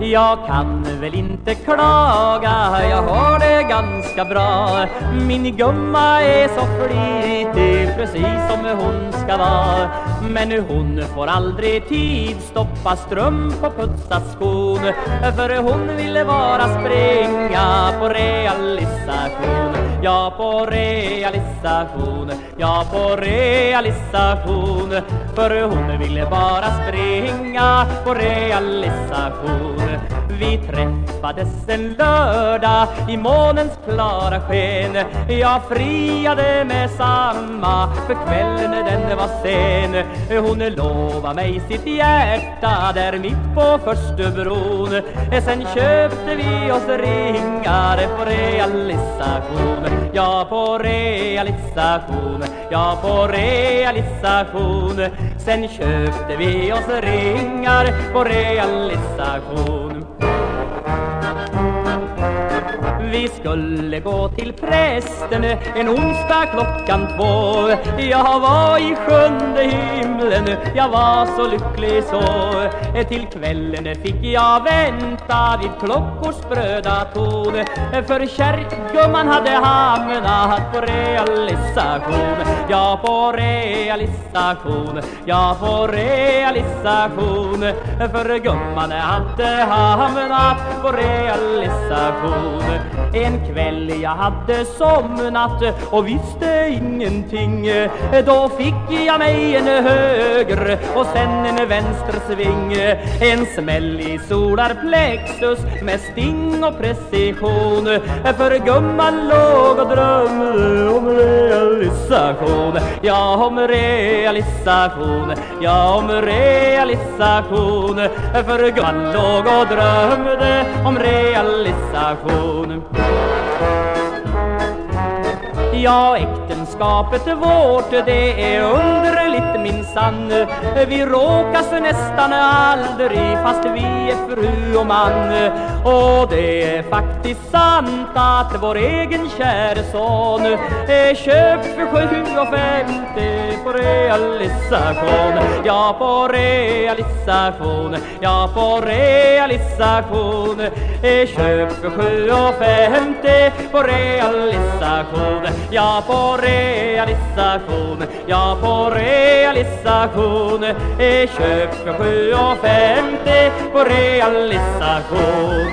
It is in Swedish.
Jag kan väl inte klaga, jag har det ganska bra. Min gumma är så flitig, precis som hon ska vara. Men hon får aldrig tid stoppa strump och putsa skon. För hon ville bara springa på realisation. Ja, på realisation, ja på realisation. För hon ville bara springa. På realisation. Vi träffades en lördag i månens klara sken. Jag friade med samma för kvällen den var sen. Hon lovade mig sitt hjärta där mitt på Förstubron Sen köpte vi oss ringar på realisation. Ja, på realisation, ja på realisation Sen köpte vi oss ringar på realisation vi skulle gå till prästen en onsdag klockan två. Jag var i sjunde himlen, jag var så lycklig så. Till kvällen fick jag vänta vid klockors spröda ton För kärrgumman hade hamnat på realisation. Ja, på realisation, ja på realisation. För gumman hade hamnat på realisation en kväll jag hade somnat och visste ingenting. Då fick jag mig en höger och sen en vänster sving. En smäll i solarplexus med sting och precision. För gumman låg och drömde om realisation. Ja, om realisation, ja, om realisation. För gumman låg och drömde om realisation. Ja, äktenskapet vårt det är underligt minsann Vi råkas nästan aldrig fast vi är fru och man Och det är faktiskt sant att vår egen käre son är köpt för sju och femtio på realisation. Ja, på realisation, ja på realisation. Är köpt för sju och femtio på realisation. Ja, på realisation, ja på realisation realisation. Köp för sju och femtio på realisation.